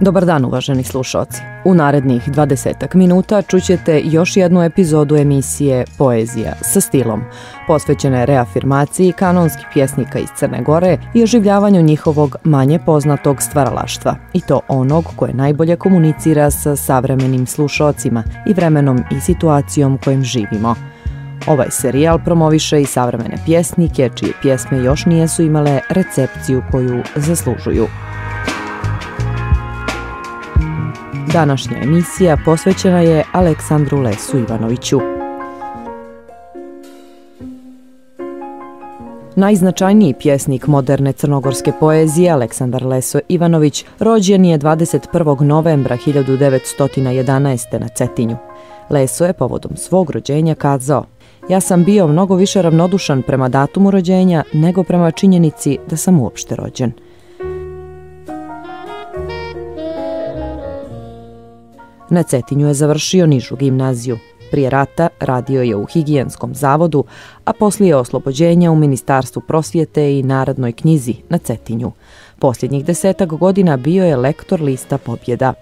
Dobar dan, uvaženi slušalci. U narednih 20 minuta čućete još jednu epizodu emisije Poezija sa stilom, posvećene reafirmaciji kanonskih pjesnika iz Crne Gore i oživljavanju njihovog manje poznatog stvaralaštva, i to onog koje najbolje komunicira sa savremenim slušalcima i vremenom i situacijom kojim živimo. Ovaj serijal promoviše i savremene pjesnike, čije pjesme još nijesu imale recepciju koju zaslužuju. Današnja emisija posvećena je Aleksandru Lesu Ivanoviću. Najznačajniji pjesnik moderne crnogorske poezije, Aleksandar Leso Ivanović, rođen je 21. novembra 1911. na Cetinju. Leso je povodom svog rođenja kazao Ja sam bio mnogo više ravnodušan prema datumu rođenja nego prema činjenici da sam uopšte rođen. Na Cetinju je završio nižu gimnaziju. Prije rata radio je u higijenskom zavodu, a poslije oslobođenja u Ministarstvu prosvjete i Narodnoj knjizi na Cetinju. Posljednjih desetak godina bio je lektor lista pobjeda.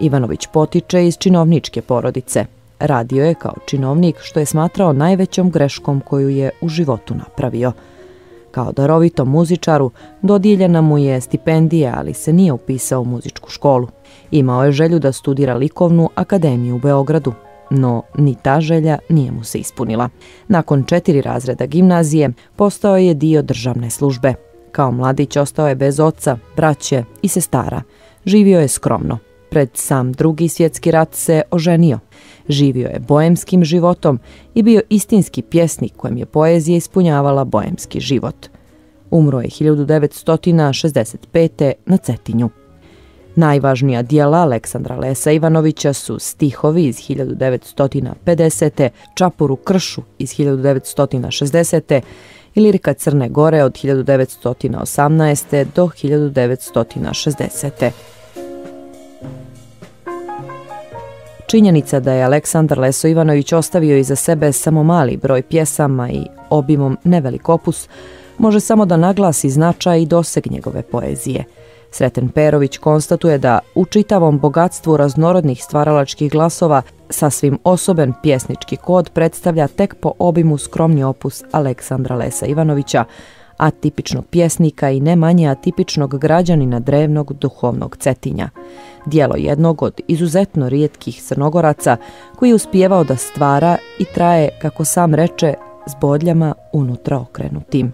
Ivanović potiče iz činovničke porodice. Radio je kao činovnik što je smatrao najvećom greškom koju je u životu napravio. Kao darovitom muzičaru dodijeljena mu je stipendija, ali se nije upisao u muzičku školu. Imao je želju da studira likovnu akademiju u Beogradu, no ni ta želja nije mu se ispunila. Nakon četiri razreda gimnazije postao je dio državne službe. Kao mladić ostao je bez oca, braće i sestara. Živio je skromno. Pred sam drugi svjetski rat se oženio. Živio je boemskim životom i bio istinski pjesnik kojem je poezija ispunjavala boemski život. Umro je 1965. na Cetinju. Najvažnija dijela Aleksandra Lesa Ivanovića su stihovi iz 1950. Čapuru kršu iz 1960. i lirika Crne Gore od 1918. do 1960. Činjenica da je Aleksandar Leso Ivanović ostavio iza sebe samo mali broj pjesama i obimom nevelik opus, može samo da naglasi značaj i doseg njegove poezije – Sreten Perović konstatuje da u čitavom bogatstvu raznorodnih stvaralačkih glasova sasvim osoben pjesnički kod predstavlja tek po obimu skromni opus Aleksandra Lesa Ivanovića, atipičnog pjesnika i ne manje atipičnog građanina drevnog duhovnog cetinja. Dijelo jednog od izuzetno rijetkih crnogoraca koji je uspjevao da stvara i traje, kako sam reče, s bodljama unutra okrenutim.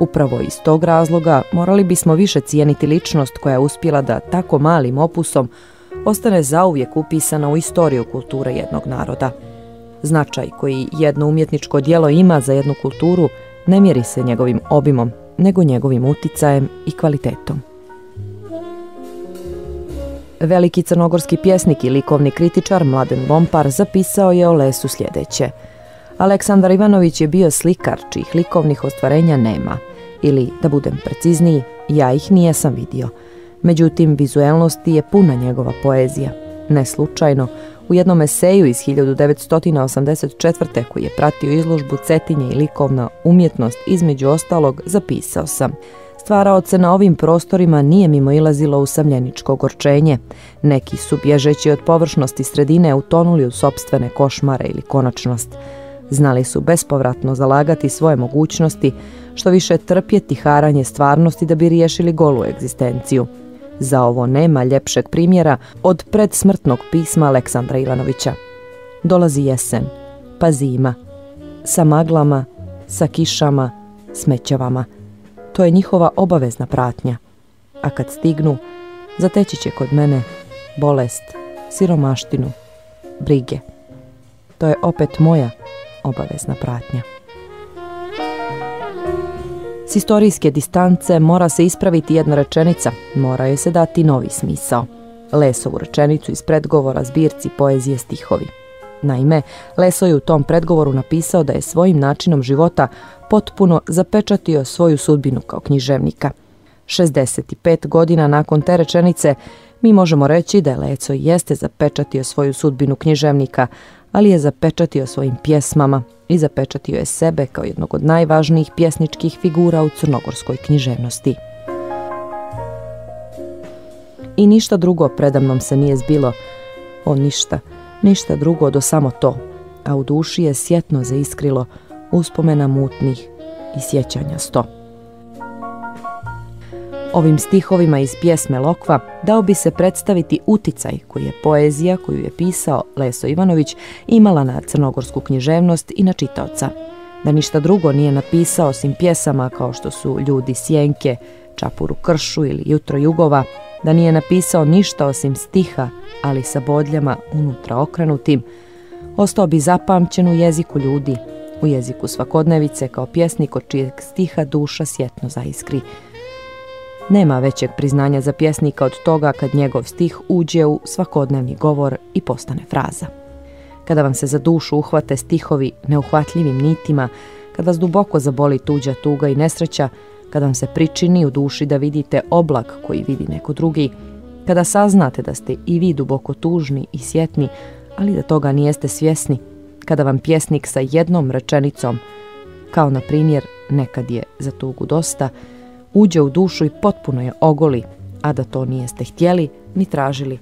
Upravo iz tog razloga morali bismo više cijeniti ličnost koja je uspjela da tako malim opusom ostane zauvijek upisana u istoriju kulture jednog naroda. Značaj koji jedno umjetničko dijelo ima za jednu kulturu ne mjeri se njegovim obimom, nego njegovim uticajem i kvalitetom. Veliki crnogorski pjesnik i likovni kritičar Mladen Bompar zapisao je o lesu sljedeće – Aleksandar Ivanović je bio slikar čijih likovnih ostvarenja nema. Ili, da budem precizniji, ja ih nijesam vidio. Međutim, vizuelnosti je puna njegova poezija. Ne slučajno, u jednom eseju iz 1984. koji je pratio izložbu Cetinje i likovna umjetnost, između ostalog, zapisao sam Stvaraoce na ovim prostorima nije mimo ilazilo usamljeničko gorčenje. Neki su, bježeći od površnosti sredine, utonuli u sobstvene košmare ili konačnost znali su bespovratno zalagati svoje mogućnosti, što više trpjeti haranje stvarnosti da bi riješili golu egzistenciju. Za ovo nema ljepšeg primjera od predsmrtnog pisma Aleksandra Ivanovića. Dolazi jesen, pa zima, sa maglama, sa kišama, smećavama. To je njihova obavezna pratnja. A kad stignu, zateći će kod mene bolest, siromaštinu, brige. To je opet moja obavezna pratnja. S istorijske distance mora se ispraviti jedna rečenica, mora joj se dati novi smisao. Lesovu rečenicu iz predgovora zbirci poezije stihovi. Naime, Leso je u tom predgovoru napisao da je svojim načinom života potpuno zapečatio svoju sudbinu kao književnika. 65 godina nakon te rečenice, mi možemo reći da je Leco jeste zapečatio svoju sudbinu književnika, ali je zapečatio svojim pjesmama i zapečatio je sebe kao jednog od najvažnijih pjesničkih figura u crnogorskoj književnosti. I ništa drugo predamnom se nije zbilo, o ništa, ništa drugo do samo to, a u duši je sjetno zaiskrilo uspomena mutnih i sjećanja sto. Ovim stihovima iz pjesme Lokva dao bi se predstaviti uticaj koji je poezija koju je pisao Leso Ivanović imala na crnogorsku književnost i na čitaoca. Da ništa drugo nije napisao osim pjesama kao što su Ljudi sjenke, Čapuru kršu ili Jutro jugova, da nije napisao ništa osim stiha, ali sa bodljama unutra okrenutim, ostao bi zapamćen u jeziku ljudi, u jeziku svakodnevice kao pjesnik od čijeg stiha duša sjetno zaiskri. Nema većeg priznanja za pjesnika od toga kad njegov stih uđe u svakodnevni govor i postane fraza. Kada vam se za dušu uhvate stihovi neuhvatljivim nitima, kad vas duboko zaboli tuđa tuga i nesreća, kad vam se pričini u duši da vidite oblak koji vidi neko drugi, kada saznate da ste i vi duboko tužni i sjetni, ali da toga nijeste svjesni, kada vam pjesnik sa jednom rečenicom, kao na primjer nekad je za tugu dosta, uđe u dušu i potpuno je ogoli, a da to nijeste htjeli ni tražili,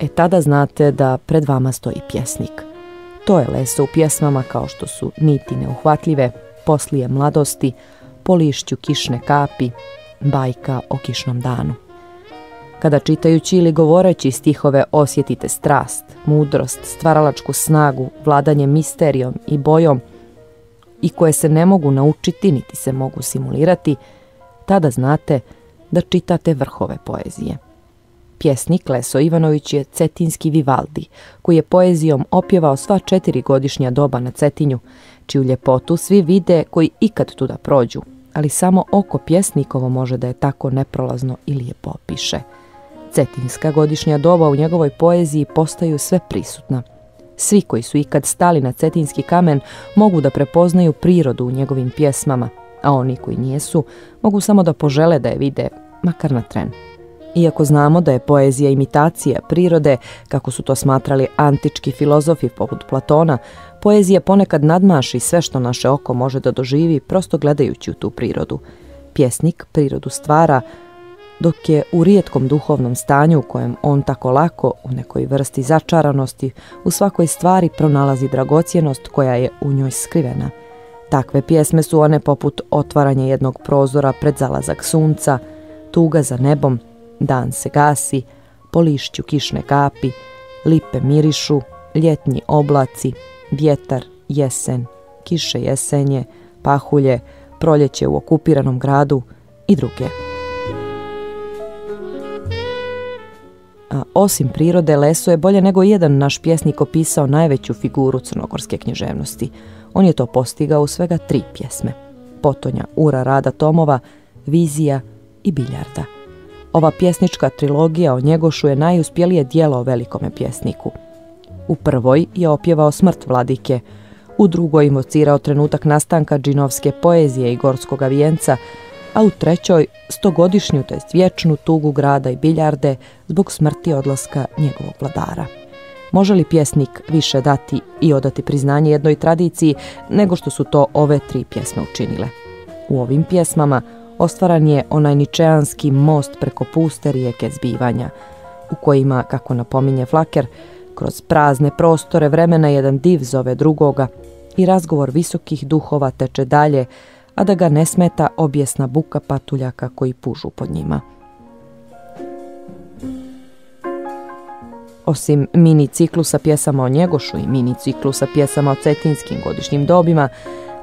e tada znate da pred vama stoji pjesnik. To je leso u pjesmama kao što su niti neuhvatljive, poslije mladosti, po lišću kišne kapi, bajka o kišnom danu. Kada čitajući ili govoreći stihove osjetite strast, mudrost, stvaralačku snagu, vladanje misterijom i bojom i koje se ne mogu naučiti niti se mogu simulirati, tada znate da čitate vrhove poezije. Pjesnik Leso Ivanović je cetinski Vivaldi, koji je poezijom opjevao sva četiri godišnja doba na Cetinju, čiju ljepotu svi vide koji ikad tuda prođu, ali samo oko pjesnikovo može da je tako neprolazno i lijepo opiše. Cetinska godišnja doba u njegovoj poeziji postaju sve prisutna. Svi koji su ikad stali na cetinski kamen mogu da prepoznaju prirodu u njegovim pjesmama, a oni koji nijesu mogu samo da požele da je vide, makar na tren. Iako znamo da je poezija imitacija prirode, kako su to smatrali antički filozofi poput Platona, poezija ponekad nadmaši sve što naše oko može da doživi prosto gledajući u tu prirodu. Pjesnik prirodu stvara, dok je u rijetkom duhovnom stanju u kojem on tako lako, u nekoj vrsti začaranosti, u svakoj stvari pronalazi dragocjenost koja je u njoj skrivena. Takve pjesme su one poput otvaranje jednog prozora pred zalazak sunca, tuga za nebom, dan se gasi, po lišću kišne kapi, lipe mirišu, ljetnji oblaci, vjetar, jesen, kiše jesenje, pahulje, proljeće u okupiranom gradu i druge. Osim prirode, Leso je bolje nego jedan naš pjesnik opisao najveću figuru crnogorske književnosti. On je to postigao u svega tri pjesme. Potonja, Ura, Rada, Tomova, Vizija i Biljarda. Ova pjesnička trilogija o Njegošu je najuspjelije dijelo o velikome pjesniku. U prvoj je opjevao smrt vladike, u drugoj invocirao trenutak nastanka džinovske poezije i gorskog avijenca, a u trećoj stogodišnju, to jest vječnu tugu grada i biljarde zbog smrti odlaska njegovog vladara. Može li pjesnik više dati i odati priznanje jednoj tradiciji nego što su to ove tri pjesme učinile? U ovim pjesmama ostvaran je onaj ničeanski most preko puste rijeke zbivanja, u kojima, kako napominje Flaker, kroz prazne prostore vremena jedan div zove drugoga i razgovor visokih duhova teče dalje, a da ga ne smeta objesna buka patuljaka koji pužu pod njima. Osim mini ciklusa pjesama o Njegošu i mini ciklusa pjesama o cetinskim godišnjim dobima,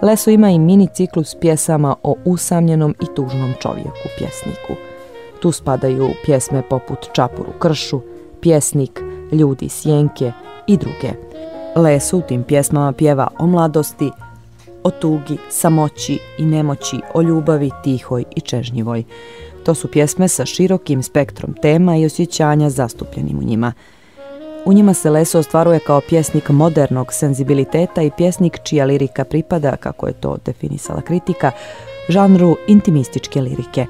Leso ima i mini ciklus pjesama o usamljenom i tužnom čovjeku pjesniku. Tu spadaju pjesme poput Čapuru kršu, pjesnik, ljudi sjenke i druge. Leso u tim pjesmama pjeva o mladosti, o tugi, samoći i nemoći, o ljubavi tihoj i čežnjivoj. To su pjesme sa širokim spektrom tema i osjećanja zastupljenim u njima. U njima se Leso ostvaruje kao pjesnik modernog senzibiliteta i pjesnik čija lirika pripada, kako je to definisala kritika, žanru intimističke lirike.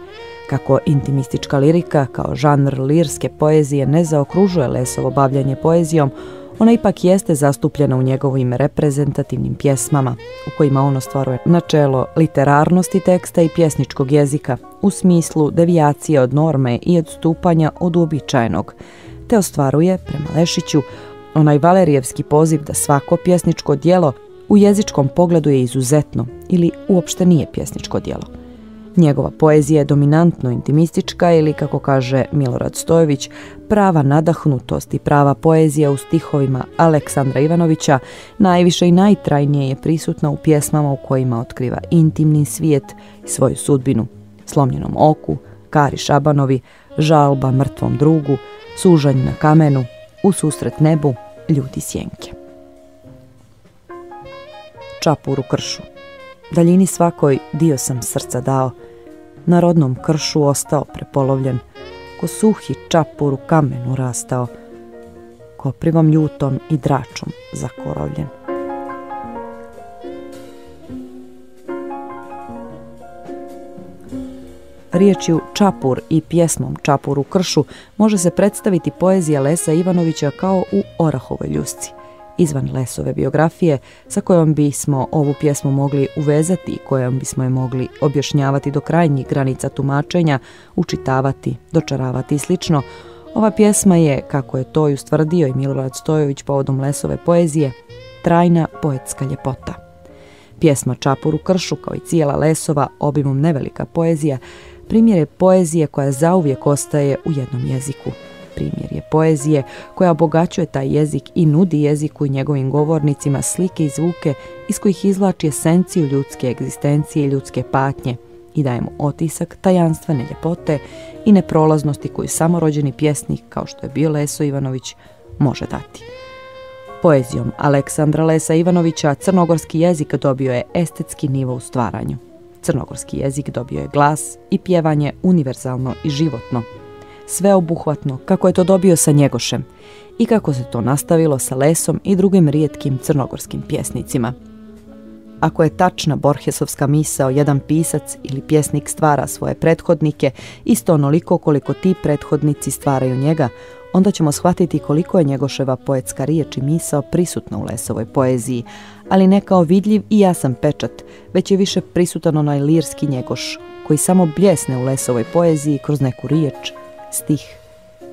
Kako intimistička lirika kao žanr lirske poezije ne zaokružuje Lesovo bavljanje poezijom, ona ipak jeste zastupljena u njegovim reprezentativnim pjesmama, u kojima on ostvaruje načelo literarnosti teksta i pjesničkog jezika, u smislu devijacije od norme i odstupanja od uobičajenog, te ostvaruje, prema Lešiću, onaj valerijevski poziv da svako pjesničko dijelo u jezičkom pogledu je izuzetno ili uopšte nije pjesničko dijelo. Njegova poezija je dominantno intimistička ili, kako kaže Milorad Stojević, prava nadahnutost i prava poezija u stihovima Aleksandra Ivanovića najviše i najtrajnije je prisutna u pjesmama u kojima otkriva intimni svijet i svoju sudbinu, slomljenom oku, Kari Šabanovi, žalba mrtvom drugu, sužanj na kamenu, u susret nebu, ljudi sjenke. Čapur u kršu. Daljini svakoj dio sam srca dao, na rodnom kršu ostao prepolovljen, ko suhi čapur u kamenu rastao, koprivom ljutom i dračom zakorovljen. Riječju Čapur i pjesmom Čapur u kršu može se predstaviti poezija Lesa Ivanovića kao u Orahovoj ljusci. Izvan Lesove biografije, sa kojom bismo ovu pjesmu mogli uvezati i kojom bismo je mogli objašnjavati do krajnjih granica tumačenja, učitavati, dočaravati i slično, ova pjesma je, kako je to i ustvrdio i Milorad Stojović povodom Lesove poezije, trajna poetska ljepota. Pjesma Čapur u kršu, kao i cijela Lesova, obimom nevelika poezija, primjer je poezije koja zauvijek ostaje u jednom jeziku. Primjer je poezije koja obogaćuje taj jezik i nudi jeziku i njegovim govornicima slike i zvuke iz kojih izlači esenciju ljudske egzistencije i ljudske patnje i daje mu otisak tajanstvene ljepote i neprolaznosti koju samorođeni pjesnik, kao što je bio Leso Ivanović, može dati. Poezijom Aleksandra Lesa Ivanovića crnogorski jezik dobio je estetski nivo u stvaranju. Crnogorski jezik dobio je glas i pjevanje univerzalno i životno, sveobuhvatno kako je to dobio sa Njegošem i kako se to nastavilo sa Lesom i drugim rijetkim crnogorskim pjesnicima. Ako je tačna Borhesovska misao, jedan pisac ili pjesnik stvara svoje prethodnike isto onoliko koliko ti prethodnici stvaraju njega, onda ćemo shvatiti koliko je Njegoševa poetska riječ i misao prisutna u Lesovoj poeziji, ali ne kao vidljiv i jasan pečat, već je više prisutan onaj lirski Njegoš, koji samo bljesne u Lesovoj poeziji kroz neku riječ, stih,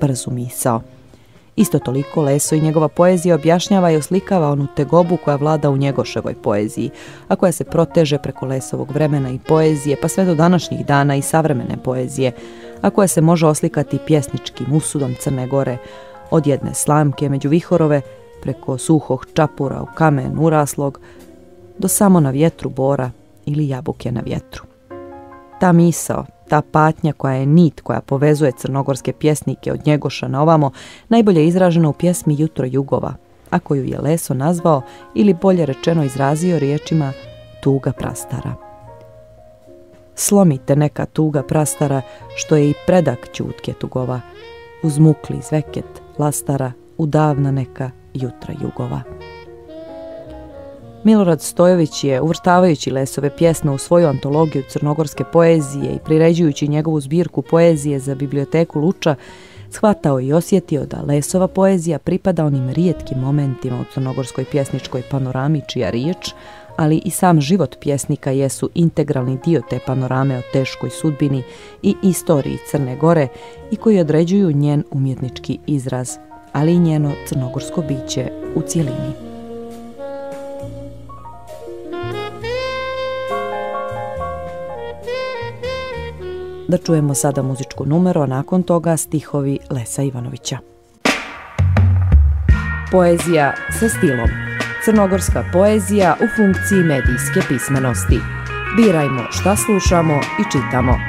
brzu misao. Isto toliko Leso i njegova poezija objašnjava i oslikava onu tegobu koja vlada u njegoševoj poeziji, a koja se proteže preko Lesovog vremena i poezije, pa sve do današnjih dana i savremene poezije, a koja se može oslikati pjesničkim usudom Crne Gore, od jedne slamke među vihorove, preko suhog čapura u kamen uraslog, do samo na vjetru bora ili jabuke na vjetru. Ta misao, ta patnja koja je nit koja povezuje crnogorske pjesnike od Njegoša na ovamo, najbolje izražena u pjesmi Jutro Jugova, a koju je Leso nazvao ili bolje rečeno izrazio riječima Tuga prastara. Slomite neka tuga prastara, što je i predak ćutke tugova, uzmukli zveket lastara, u davna neka jutra jugova. Milorad Stojović je, uvrštavajući Lesove pjesme u svoju antologiju crnogorske poezije i priređujući njegovu zbirku poezije za biblioteku Luča, shvatao i osjetio da Lesova poezija pripada onim rijetkim momentima u crnogorskoj pjesničkoj panorami čija riječ, ali i sam život pjesnika jesu integralni dio te panorame o teškoj sudbini i istoriji Crne Gore i koji određuju njen umjetnički izraz, ali i njeno crnogorsko biće u cijelini. Da čujemo sada muzičku numeru, a nakon toga stihovi Lesa Ivanovića. Poezija sa stilom. Crnogorska poezija u funkciji medijske pismenosti. Birajmo šta slušamo i čitamo.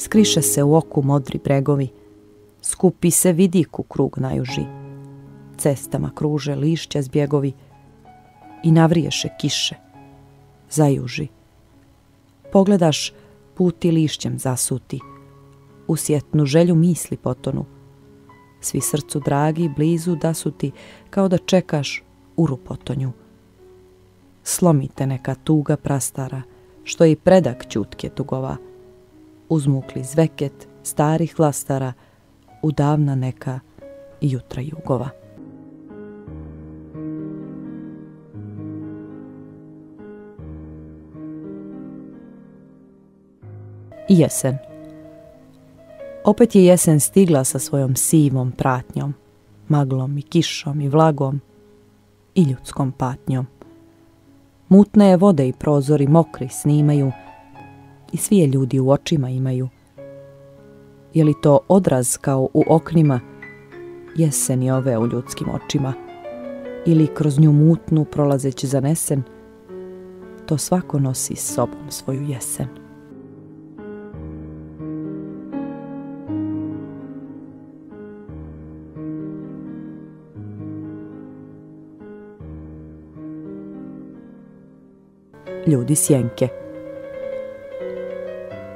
skriše se u oku modri bregovi, skupi se vidik u krug najuži, cestama kruže lišća zbjegovi. I navriješe kiše, zajuži. Pogledaš puti lišćem zasuti, u sjetnu želju misli potonu, svi srcu dragi blizu da su ti kao da čekaš uru potonju. Slomite neka tuga prastara, što i predak ćutke tugova, uzmukli zveket starih lastara u davna neka jutra jugova. Jesen Opet je jesen stigla sa svojom sivom pratnjom, maglom i kišom i vlagom i ljudskom patnjom. Mutne je vode i prozori mokri snimaju, i svi je ljudi u očima imaju. Je li to odraz kao u oknima, jesen je ove u ljudskim očima, ili kroz nju mutnu prolazeći zanesen, to svako nosi s sobom svoju jesen. Ljudi sjenke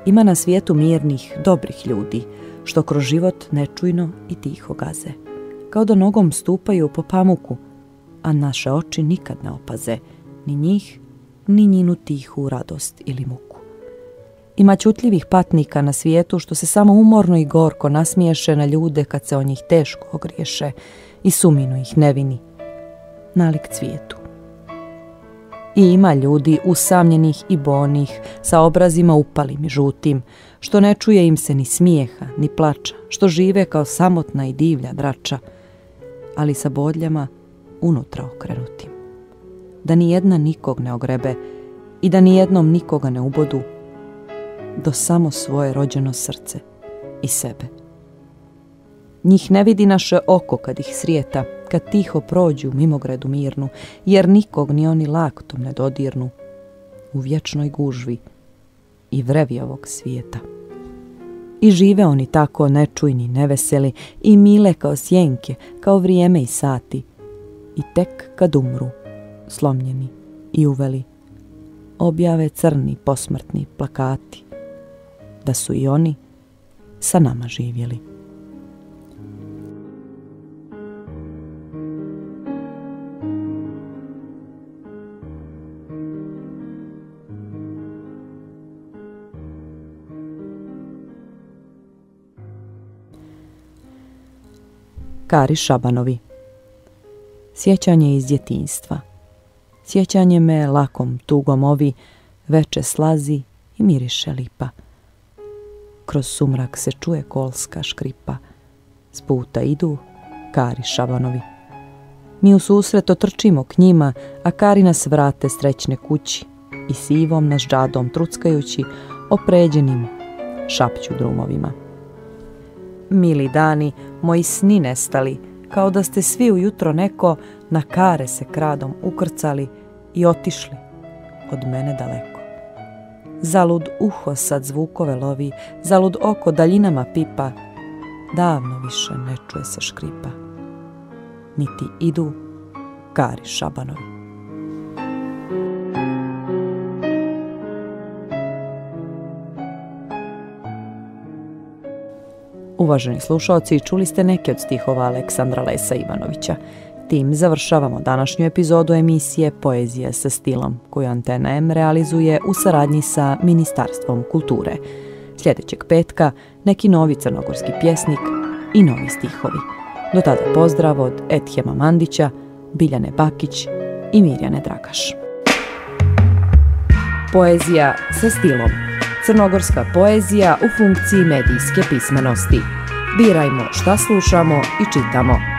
ima na svijetu mirnih, dobrih ljudi, što kroz život nečujno i tiho gaze. Kao da nogom stupaju po pamuku, a naše oči nikad ne opaze, ni njih, ni njinu tihu radost ili muku. Ima čutljivih patnika na svijetu što se samo umorno i gorko nasmiješe na ljude kad se o njih teško ogriješe i suminu ih nevini, nalik cvijetu. I ima ljudi usamljenih i bonih, sa obrazima upalim i žutim, što ne čuje im se ni smijeha, ni plača, što žive kao samotna i divlja drača, ali sa bodljama unutra okrenutim. Da ni jedna nikog ne ogrebe i da ni jednom nikoga ne ubodu, do samo svoje rođeno srce i sebe. Njih ne vidi naše oko kad ih srijeta, kad tiho prođu mimogradu mirnu, jer nikog ni oni laktom ne dodirnu u vječnoj gužvi i vrevi ovog svijeta. I žive oni tako nečujni, neveseli i mile kao sjenke, kao vrijeme i sati. I tek kad umru, slomljeni i uveli, objave crni posmrtni plakati, da su i oni sa nama živjeli. Kari Šabanovi. Sjećanje iz djetinstva Sjećanje me lakom tugom ovi Veče slazi i miriše lipa. Kroz sumrak se čuje kolska škripa. S puta idu Kari Šabanovi. Mi u susret otrčimo k njima A Kari nas vrate srećne kući I sivom nas džadom truckajući Opređenim šapću drumovima. Mili dani, moji sni nestali, kao da ste svi ujutro neko na kare se kradom ukrcali i otišli od mene daleko. Zalud uho sad zvukove lovi, zalud oko daljinama pipa, davno više ne čuje se škripa. Niti idu kari šabanovi. Uvaženi slušalci, čuli ste neke od stihova Aleksandra Lesa Ivanovića. Tim završavamo današnju epizodu emisije Poezija sa stilom, koju Antena M realizuje u saradnji sa Ministarstvom kulture. Sljedećeg petka neki novi crnogorski pjesnik i novi stihovi. Do tada pozdrav od Ethema Mandića, Biljane Bakić i Mirjane Dragaš. Poezija sa stilom crnogorska poezija u funkciji medijske pismenosti. Birajmo šta slušamo i čitamo.